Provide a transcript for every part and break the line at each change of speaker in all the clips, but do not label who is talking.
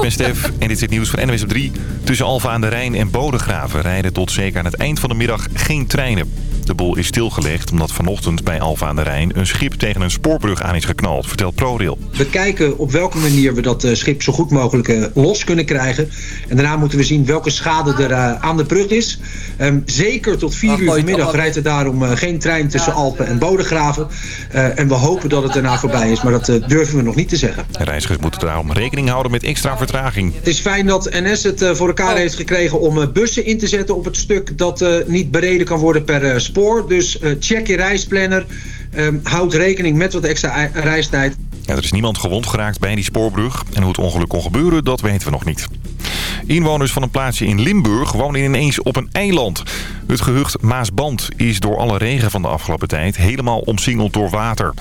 Ik ben Stef en dit is het nieuws van NWS op 3. Tussen Alfa aan de Rijn en Bodegraven rijden tot zeker aan het eind van de middag geen treinen. De boel is stilgelegd omdat vanochtend bij Alfa aan de Rijn een schip tegen een spoorbrug aan is geknald, vertelt ProRail.
We kijken op welke manier we dat eh, schip zo goed mogelijk eh, los kunnen krijgen. En daarna moeten we zien welke schade er eh, aan de brug is. Ehm, zeker tot 4 uur vanmiddag rijdt er daarom geen trein tussen Alpen en Bodegraven. en we hopen dat het daarna voorbij is, maar dat durven we nog niet te zeggen.
reizigers moeten daarom rekening houden met extra vertraging.
Het is fijn dat NS het voor elkaar heeft gekregen om bussen in te zetten op het stuk dat niet bereden kan worden per spoor. Dus uh, check je reisplanner. Um, houd rekening met wat extra reistijd.
Ja, er is niemand gewond geraakt bij die spoorbrug. En hoe het ongeluk kon gebeuren, dat weten we nog niet. Inwoners van een plaatsje in Limburg wonen ineens op een eiland. Het gehucht Maasband is door alle regen van de afgelopen tijd helemaal omsingeld door water.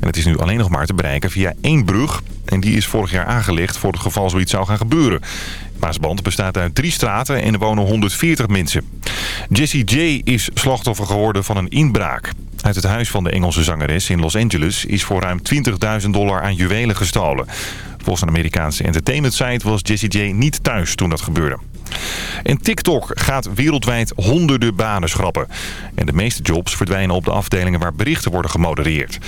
En het is nu alleen nog maar te bereiken via één brug. En die is vorig jaar aangelegd voor het geval zoiets zou gaan gebeuren. Maasband bestaat uit drie straten en er wonen 140 mensen. Jessie J is slachtoffer geworden van een inbraak. Uit het huis van de Engelse zangeres in Los Angeles is voor ruim 20.000 dollar aan juwelen gestolen. Volgens een Amerikaanse entertainment site was Jessie J niet thuis toen dat gebeurde. En TikTok gaat wereldwijd honderden banen schrappen. En de meeste jobs verdwijnen op de afdelingen waar berichten worden gemodereerd.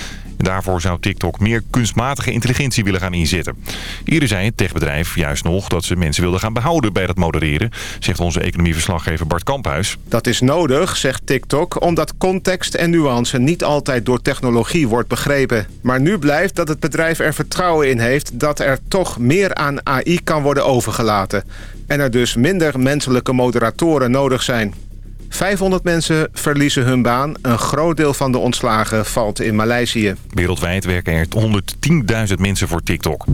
Daarvoor zou TikTok meer kunstmatige intelligentie willen gaan inzetten. Eerder zei het techbedrijf juist nog dat ze mensen wilden gaan behouden bij dat modereren, zegt onze economieverslaggever Bart Kamphuis.
Dat is nodig, zegt TikTok, omdat context en nuance niet altijd door technologie wordt begrepen. Maar nu blijft dat het bedrijf er vertrouwen in heeft dat er toch meer aan AI kan worden overgelaten. En er dus minder menselijke moderatoren nodig zijn. 500 mensen verliezen hun baan. Een groot deel van de ontslagen valt in Maleisië.
Wereldwijd werken er 110.000 mensen voor TikTok.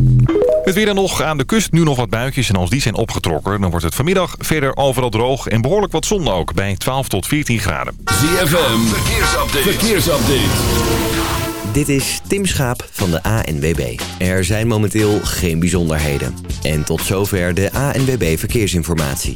Het weer dan nog aan de kust. Nu nog wat buitjes. En als die zijn opgetrokken, dan wordt het vanmiddag verder overal droog. En behoorlijk wat zon ook, bij 12 tot 14 graden.
ZFM, verkeersupdate. verkeersupdate.
Dit is Tim Schaap van de ANWB. Er zijn momenteel geen bijzonderheden. En tot zover de ANWB Verkeersinformatie.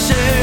say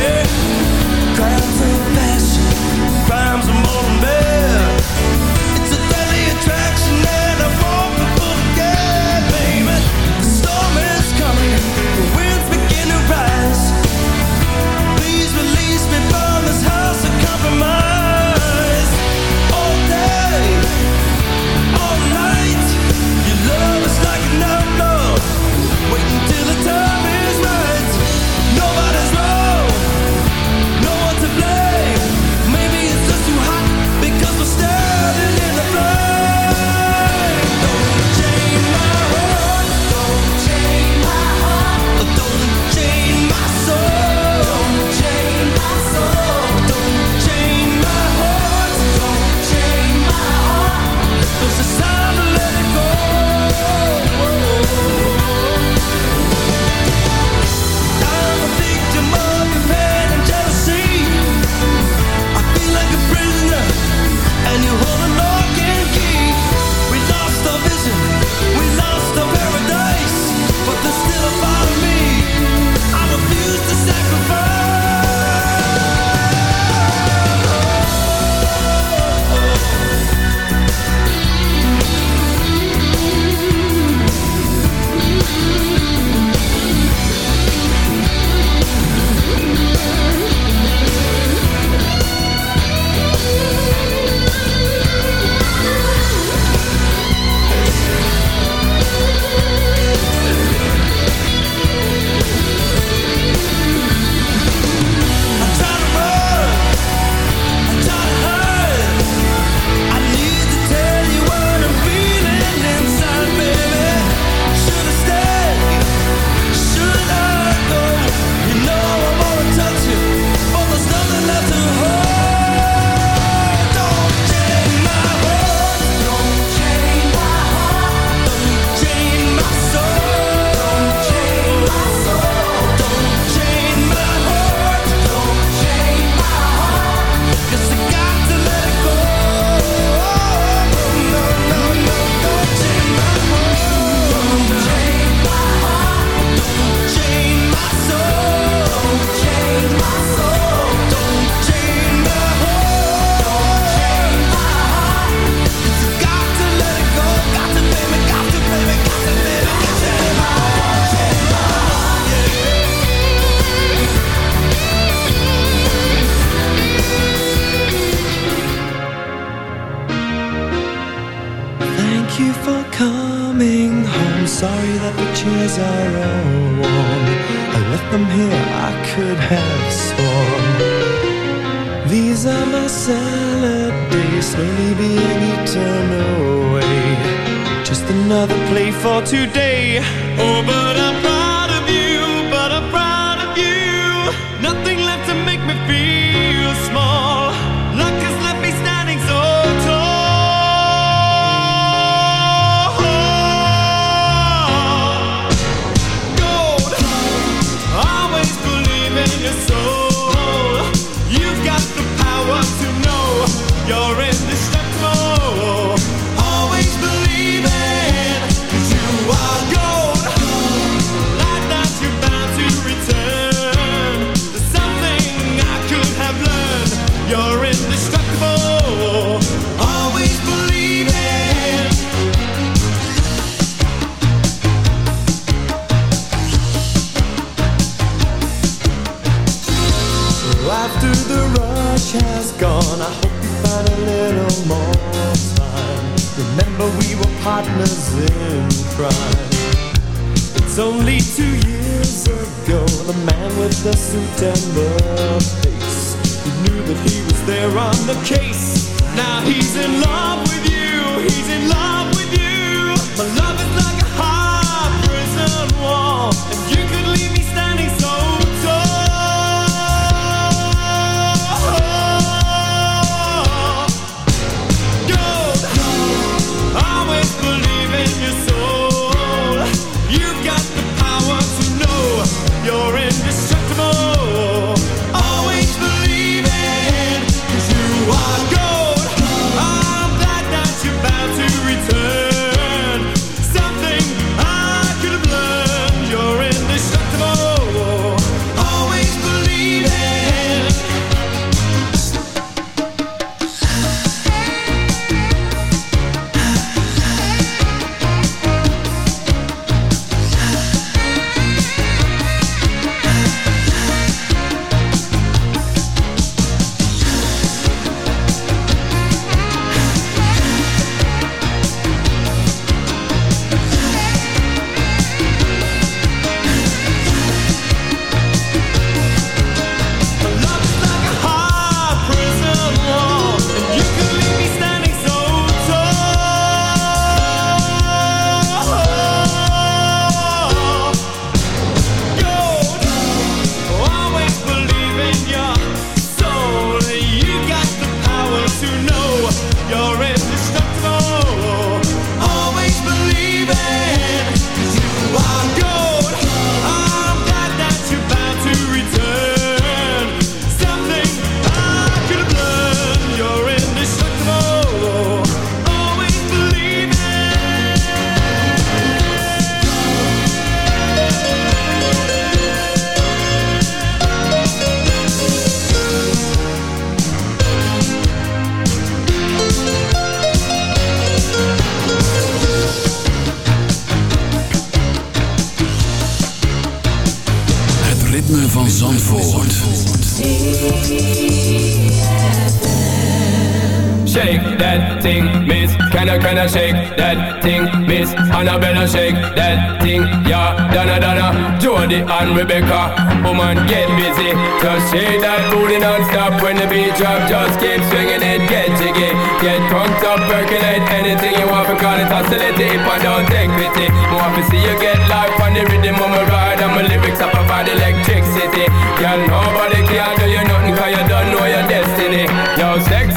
thing, miss. Can I, can I shake that thing, miss? Annabella, shake that thing, yeah. Donna, Donna, Jody and Rebecca. Woman, get busy. Just shake that booty non-stop when the beat drop. Just keep swinging it, get jiggy. Get drunk up, percolate anything you want. Because it's hostility if I don't take pity. More to see you get life on the rhythm of my ride. And my lyrics up about electricity. Girl, nobody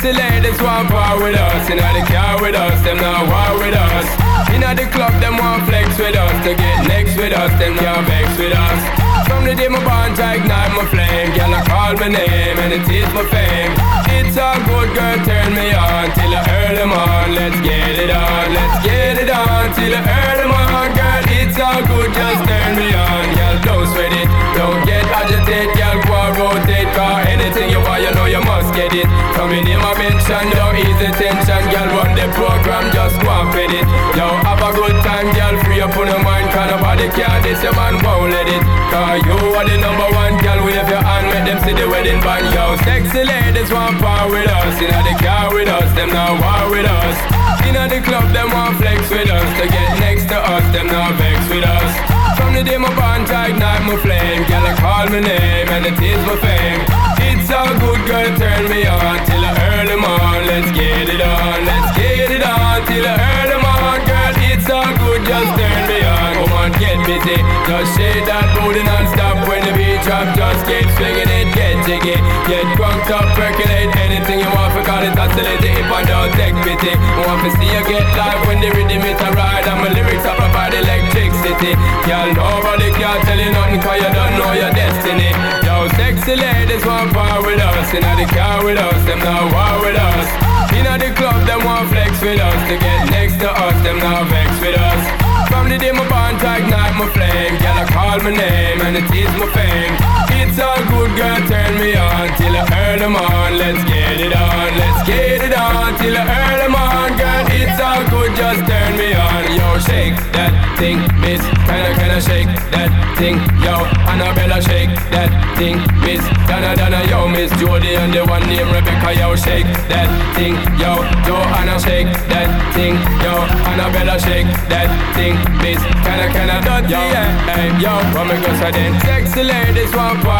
Sexy ladies want part with us. Know they car with us, them not war with us. In the club, them want flex with us. To get next with us, them can't vex with us. From the day my bond, ignite my flame. Girl, I call my name and it is my fame. It's all good, girl, turn me on till I earn them on. Let's get it on, let's get it on till I earn them on. It's all good, just turn me on, girl. Don't sweat it, don't get agitated, girl. Go and rotate, car anything you want, you know you must get it. Come in my mention, don't ease the tension, girl. Run the program, just go and fit it. Yo, have a good time, girl. Free up on your mind, cause nobody care. This your man won't let it. Cause you are the number one, girl. Wave your hand, make them see the wedding band. Yo, sexy ladies want part with us. You know the car with us, them now war with us. In the club, them want flex with us. To get next to us, them
now vex with us. From the day my bond to ignite my flame, girl I call my name and it is my fame. It's all good, girl, turn me on till I early morn. Let's get it on, let's get it on till I early morn, girl. It's all good, just turn me on. Come busy, just shake that booty non-stop when the beat drop. Just keep swinging it, get jiggy, get drunk up, percolate anything you want. For call it oscillating if I don't take pity. I want to see you get live when the rhythm it a ride and my lyrics are provide electricity. Girl, nobody can tell you nothing 'cause you don't know your destiny. Yo, sexy ladies want part with us, inna the car with us, them now war with us. Inna the club, them want flex with us to get next to us, them now vex with us. From the day my bond to ignite my flame, girl I call my name and it is my fame. It's all good, girl, turn me on till I earn them on. Let's get it on, let's get it on till I earn them on, girl. It's all good, just turn me on. Yo, shake that thing, miss. Kinda, kinda shake that thing, yo. Annabella, shake that thing, miss. Donna, Donna, yo, miss Jody and the one named Rebecca, yo, shake that thing, yo. Joanna, shake that thing, yo. Annabella, shake that thing, miss. Kinda, kinda, dirty, yeah. Hey, yo, me go say then? Sexy ladies want part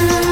you.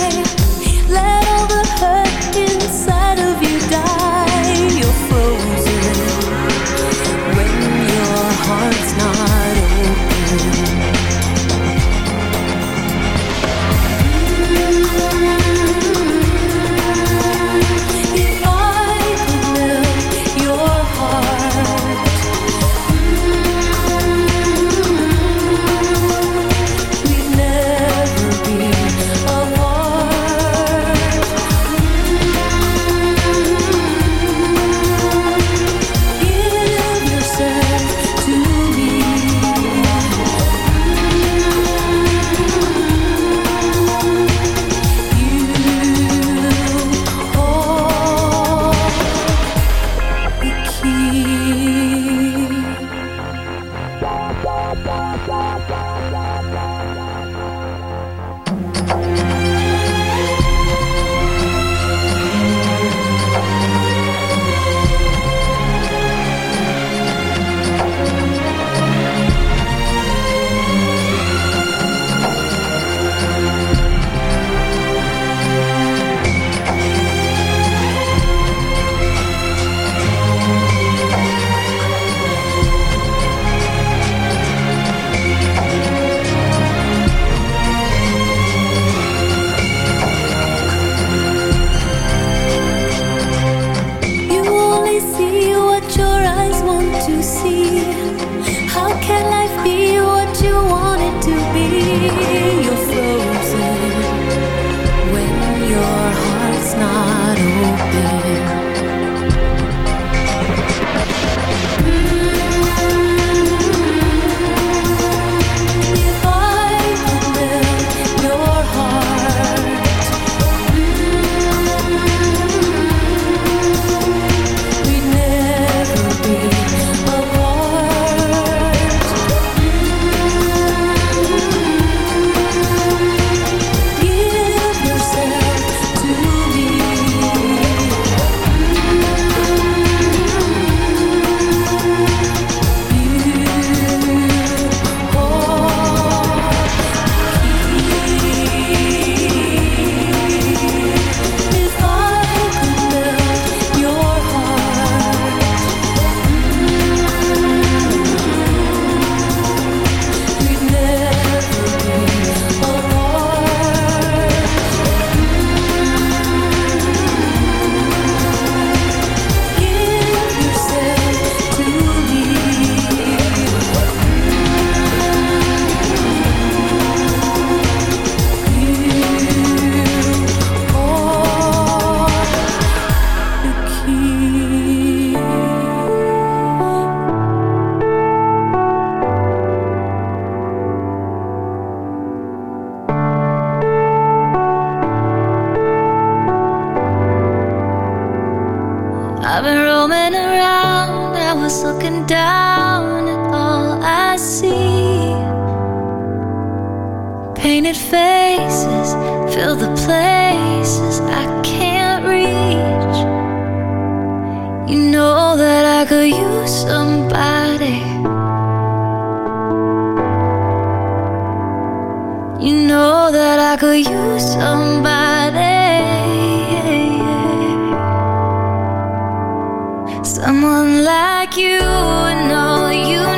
Someone like you would know you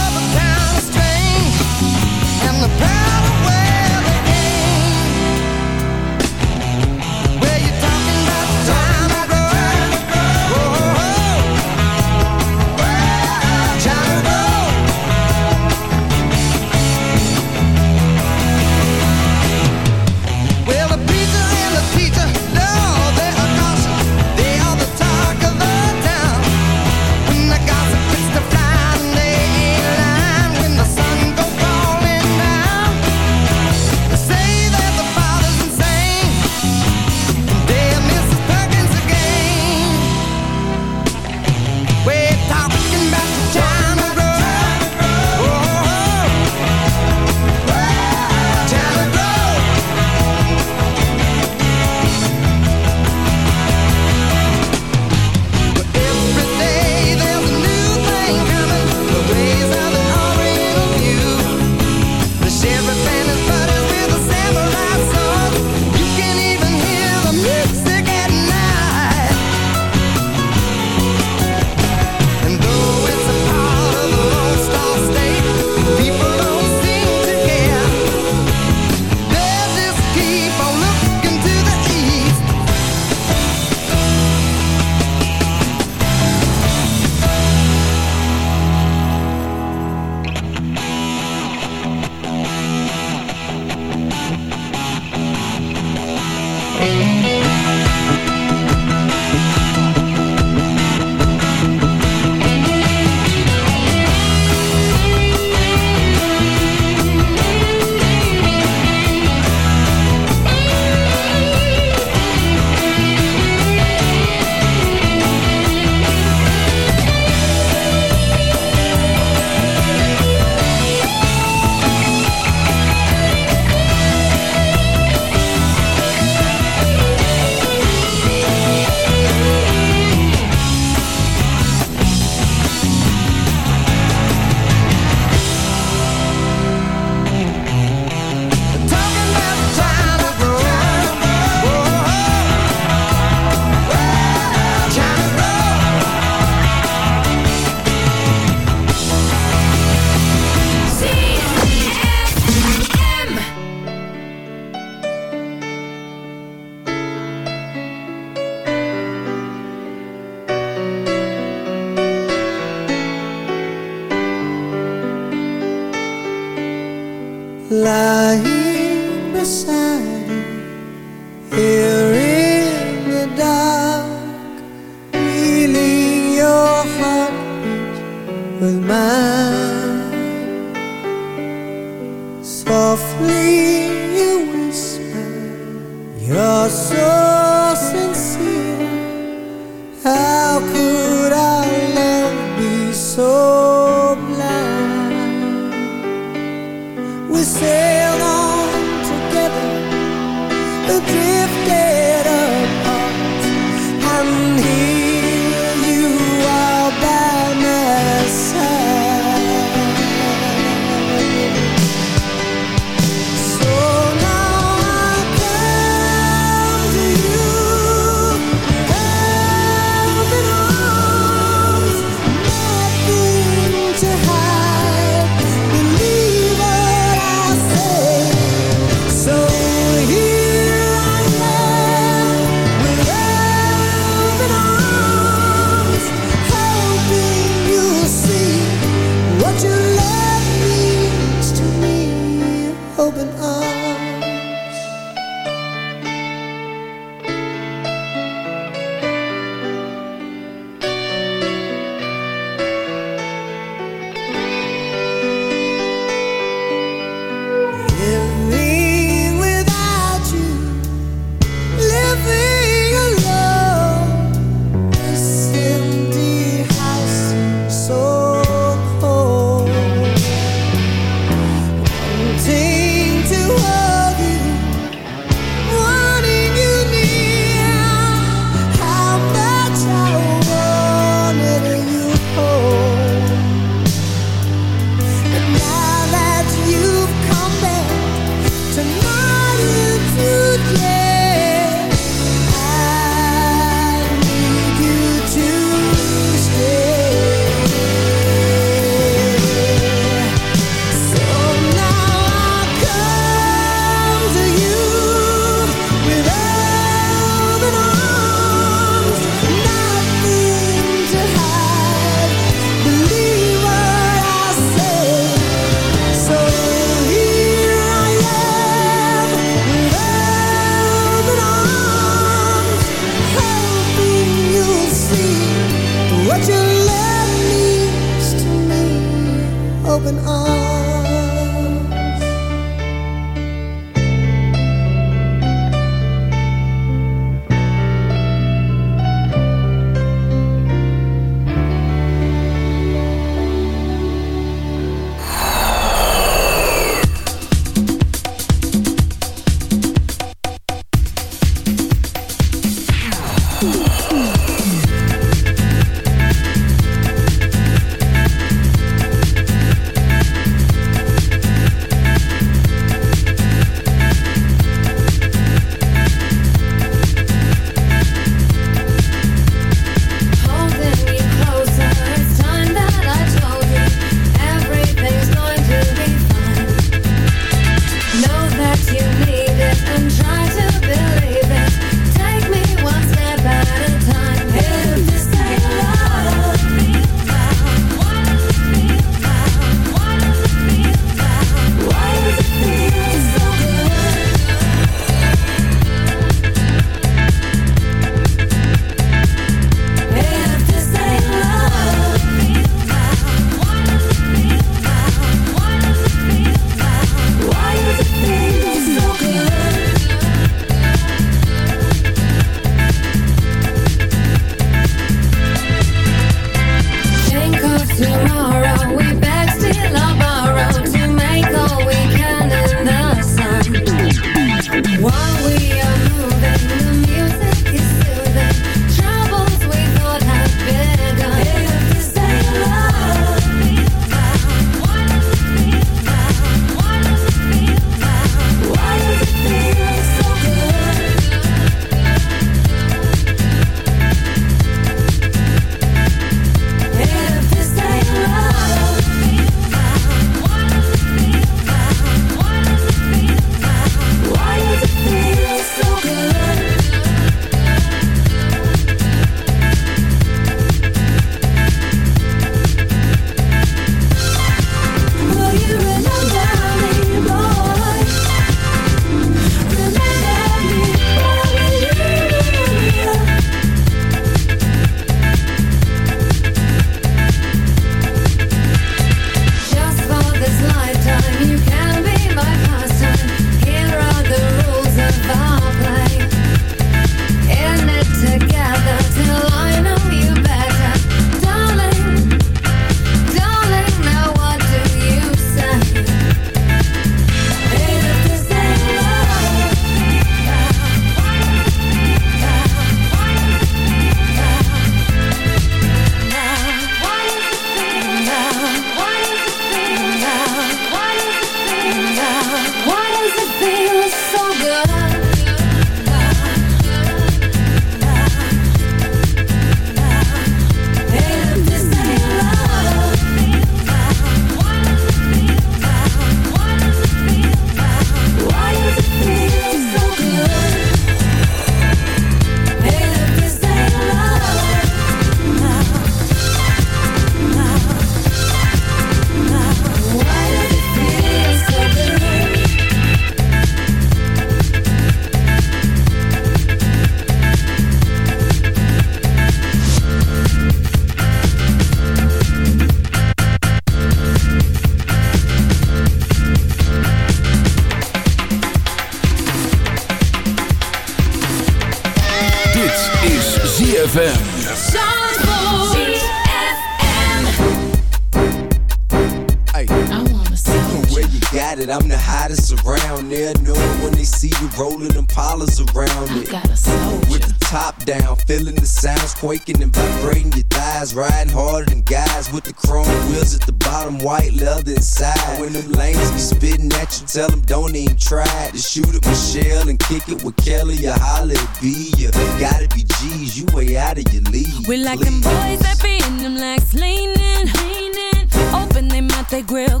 quaking and vibrating your thighs. Riding harder than guys with the chrome wheels at the bottom, white leather inside. When them lanes be spitting at you, tell them don't even try to shoot at Michelle and kick it with Kelly or holla at B. You gotta be G's, you way out of your league.
We like them boys that be in them legs leaning, leaning. Open they mouth, they grill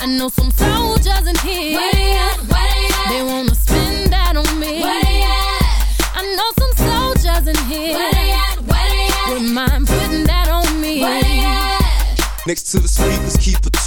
I
know
some soldiers in here.
Where they at? Where they at?
They wanna spend that on me.
Where they at?
I know some soldiers in here.
Where they at? Where they at?
Wouldn't mind putting that on me.
Where they at?
Next to the speakers, keep a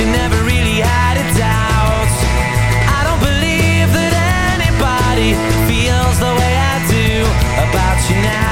you now.